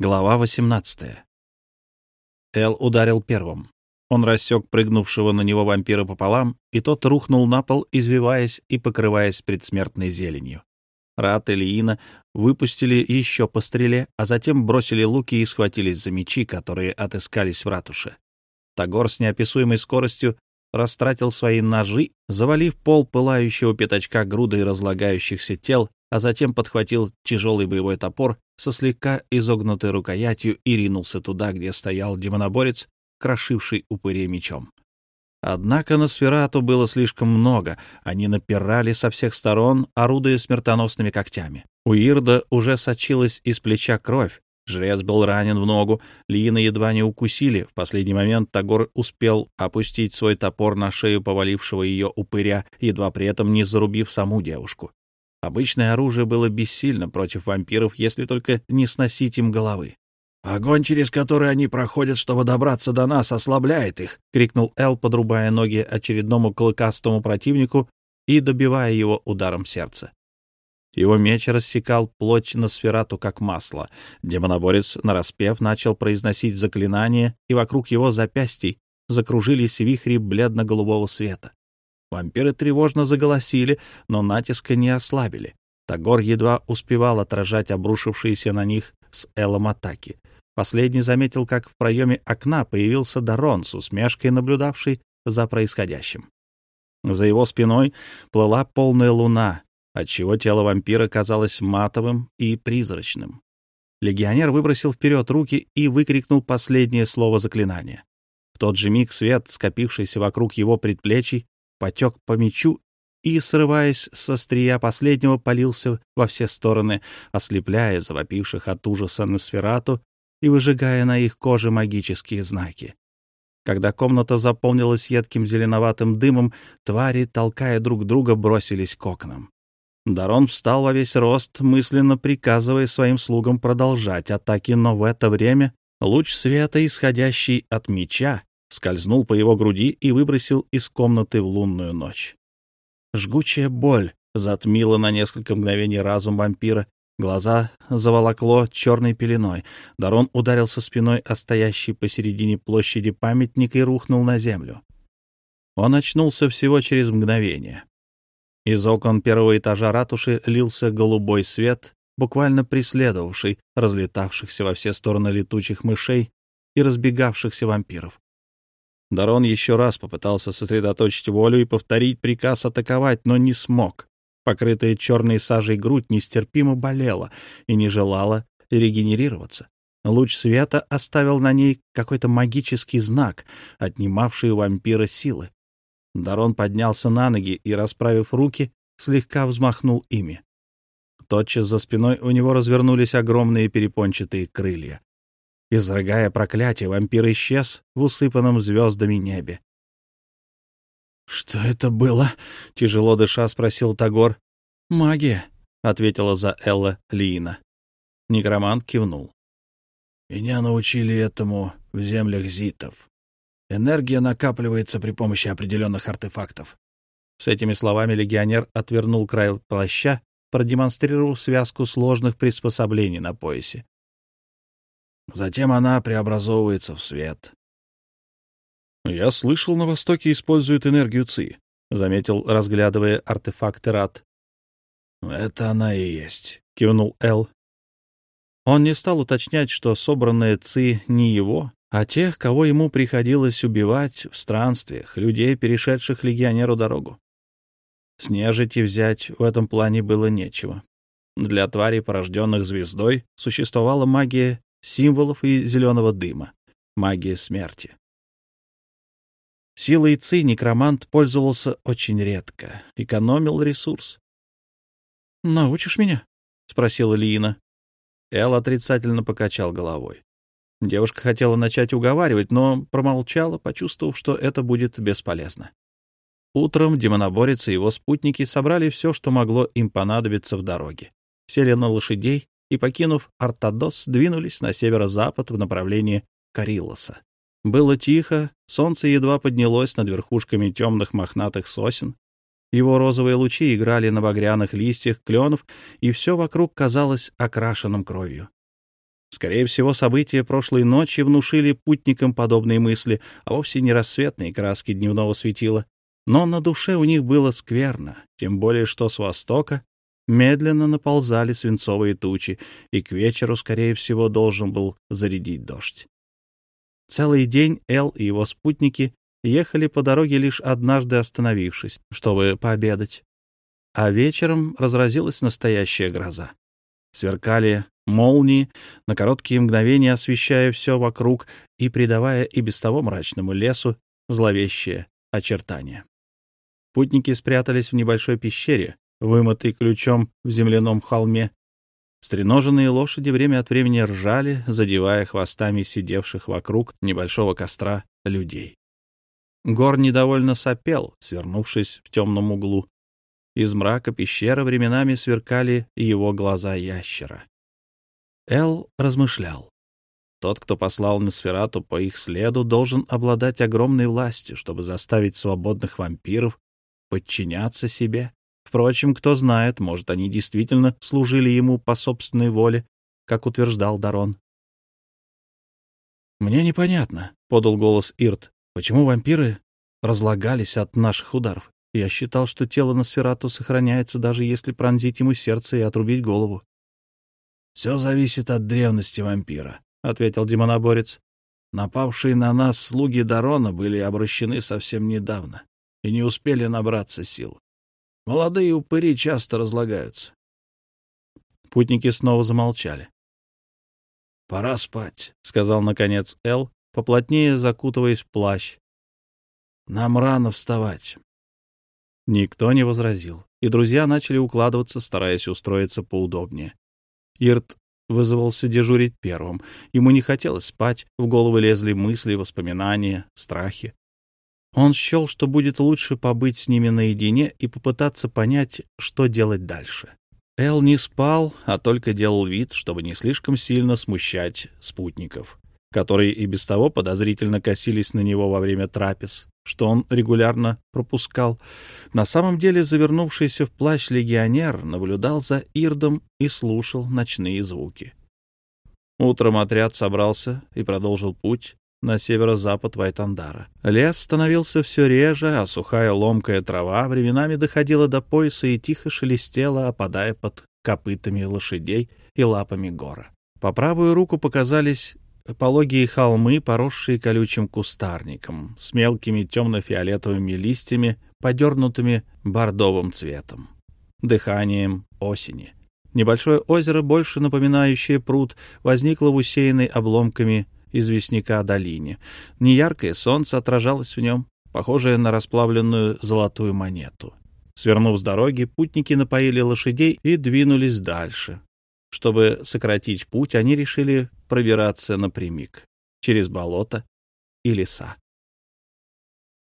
Глава 18. Эл ударил первым. Он рассек прыгнувшего на него вампира пополам, и тот рухнул на пол, извиваясь и покрываясь предсмертной зеленью. Рат и Лиина выпустили еще по стреле, а затем бросили луки и схватились за мечи, которые отыскались в ратуше. Тагор с неописуемой скоростью растратил свои ножи, завалив пол пылающего пятачка грудой разлагающихся тел, а затем подхватил тяжелый боевой топор со слегка изогнутой рукоятью и ринулся туда, где стоял демоноборец, крошивший упырей мечом. Однако на сферату было слишком много, они напирали со всех сторон, орудуя смертоносными когтями. У Ирда уже сочилась из плеча кровь, жрец был ранен в ногу, Лина едва не укусили, в последний момент Тагор успел опустить свой топор на шею повалившего ее упыря, едва при этом не зарубив саму девушку. Обычное оружие было бессильно против вампиров, если только не сносить им головы. «Огонь, через который они проходят, чтобы добраться до нас, ослабляет их!» — крикнул Эл, подрубая ноги очередному клыкастому противнику и добивая его ударом сердца. Его меч рассекал плоть на сферату, как масло. Демоноборец, нараспев, начал произносить заклинание, и вокруг его запястий закружились вихри бледно-голубого света. Вампиры тревожно заголосили, но натиска не ослабили. Тагор едва успевал отражать обрушившиеся на них с Элом атаки. Последний заметил, как в проеме окна появился Дарон с усмешкой, наблюдавший за происходящим. За его спиной плыла полная луна, отчего тело вампира казалось матовым и призрачным. Легионер выбросил вперед руки и выкрикнул последнее слово заклинания. В тот же миг свет, скопившийся вокруг его предплечий, потек по мечу и, срываясь со стрия последнего, полился во все стороны, ослепляя завопивших от ужаса Носферату и выжигая на их коже магические знаки. Когда комната заполнилась едким зеленоватым дымом, твари, толкая друг друга, бросились к окнам. Дарон встал во весь рост, мысленно приказывая своим слугам продолжать атаки, но в это время луч света, исходящий от меча, скользнул по его груди и выбросил из комнаты в лунную ночь. Жгучая боль затмила на несколько мгновений разум вампира, глаза заволокло черной пеленой. Дарон ударился спиной о стоящий посередине площади памятник и рухнул на землю. Он очнулся всего через мгновение. Из окон первого этажа ратуши лился голубой свет, буквально преследовавший разлетавшихся во все стороны летучих мышей и разбегавшихся вампиров. Дарон еще раз попытался сосредоточить волю и повторить приказ атаковать, но не смог. Покрытая черной сажей грудь нестерпимо болела и не желала регенерироваться. Луч света оставил на ней какой-то магический знак, отнимавший у вампира силы. Дарон поднялся на ноги и, расправив руки, слегка взмахнул ими. Тотчас за спиной у него развернулись огромные перепончатые крылья. Изрыгая проклятие, вампир исчез в усыпанном звездами небе. — Что это было? — тяжело дыша спросил Тагор. — Магия, — ответила за Элла Лиина. Некромант кивнул. — Меня научили этому в землях зитов. Энергия накапливается при помощи определенных артефактов. С этими словами легионер отвернул край плаща, продемонстрировав связку сложных приспособлений на поясе. Затем она преобразовывается в свет. «Я слышал, на Востоке используют энергию ЦИ», — заметил, разглядывая артефакты Рат. «Это она и есть», — кивнул Эл. Он не стал уточнять, что собранная ЦИ не его, а тех, кого ему приходилось убивать в странствиях, людей, перешедших легионеру дорогу. С нежити взять в этом плане было нечего. Для тварей, порожденных звездой, существовала магия символов и зеленого дыма. Магия смерти. Силой Ци некромант пользовался очень редко, экономил ресурс. «Научишь меня?» — спросила Лина. Эл отрицательно покачал головой. Девушка хотела начать уговаривать, но промолчала, почувствовав, что это будет бесполезно. Утром демоноборец и его спутники собрали все, что могло им понадобиться в дороге. Сели на лошадей и, покинув Артадос, двинулись на северо-запад в направлении Кариллоса. Было тихо, солнце едва поднялось над верхушками темных мохнатых сосен. Его розовые лучи играли на багряных листьях кленов, и все вокруг казалось окрашенным кровью. Скорее всего, события прошлой ночи внушили путникам подобные мысли, а вовсе не рассветные краски дневного светила. Но на душе у них было скверно, тем более что с востока медленно наползали свинцовые тучи, и к вечеру, скорее всего, должен был зарядить дождь. Целый день Эл и его спутники ехали по дороге, лишь однажды остановившись, чтобы пообедать. А вечером разразилась настоящая гроза. Сверкали молнии, на короткие мгновения освещая все вокруг и придавая и без того мрачному лесу зловещее очертание. Путники спрятались в небольшой пещере, вымытой ключом в земляном холме. Стреноженные лошади время от времени ржали, задевая хвостами сидевших вокруг небольшого костра людей. Гор недовольно сопел, свернувшись в темном углу. Из мрака пещеры временами сверкали его глаза ящера. Эл размышлял. Тот, кто послал Носферату по их следу, должен обладать огромной властью, чтобы заставить свободных вампиров подчиняться себе. Впрочем, кто знает, может, они действительно служили ему по собственной воле, как утверждал Дарон. «Мне непонятно», — подал голос Ирт, — «почему вампиры разлагались от наших ударов? Я считал, что тело Носферату сохраняется, даже если пронзить ему сердце и отрубить голову. «Все зависит от древности вампира», — ответил демоноборец. «Напавшие на нас слуги Дарона были обращены совсем недавно и не успели набраться сил. Молодые упыри часто разлагаются». Путники снова замолчали. «Пора спать», — сказал, наконец, Эл, поплотнее закутываясь в плащ. «Нам рано вставать». Никто не возразил, и друзья начали укладываться, стараясь устроиться поудобнее. Ирт вызвался дежурить первым. Ему не хотелось спать, в голову лезли мысли, воспоминания, страхи. Он счел, что будет лучше побыть с ними наедине и попытаться понять, что делать дальше. Эл не спал, а только делал вид, чтобы не слишком сильно смущать спутников, которые и без того подозрительно косились на него во время трапез что он регулярно пропускал. На самом деле, завернувшийся в плащ легионер наблюдал за Ирдом и слушал ночные звуки. Утром отряд собрался и продолжил путь на северо-запад Вайтандара. Лес становился все реже, а сухая ломкая трава временами доходила до пояса и тихо шелестела, опадая под копытами лошадей и лапами гора. По правую руку показались пологие холмы, поросшие колючим кустарником, с мелкими темно-фиолетовыми листьями, подернутыми бордовым цветом, дыханием осени. Небольшое озеро, больше напоминающее пруд, возникло в усеянной обломками известняка долине. Неяркое солнце отражалось в нем, похожее на расплавленную золотую монету. Свернув с дороги, путники напоили лошадей и двинулись дальше, чтобы сократить путь, они решили пробираться напрямик, через болото и леса.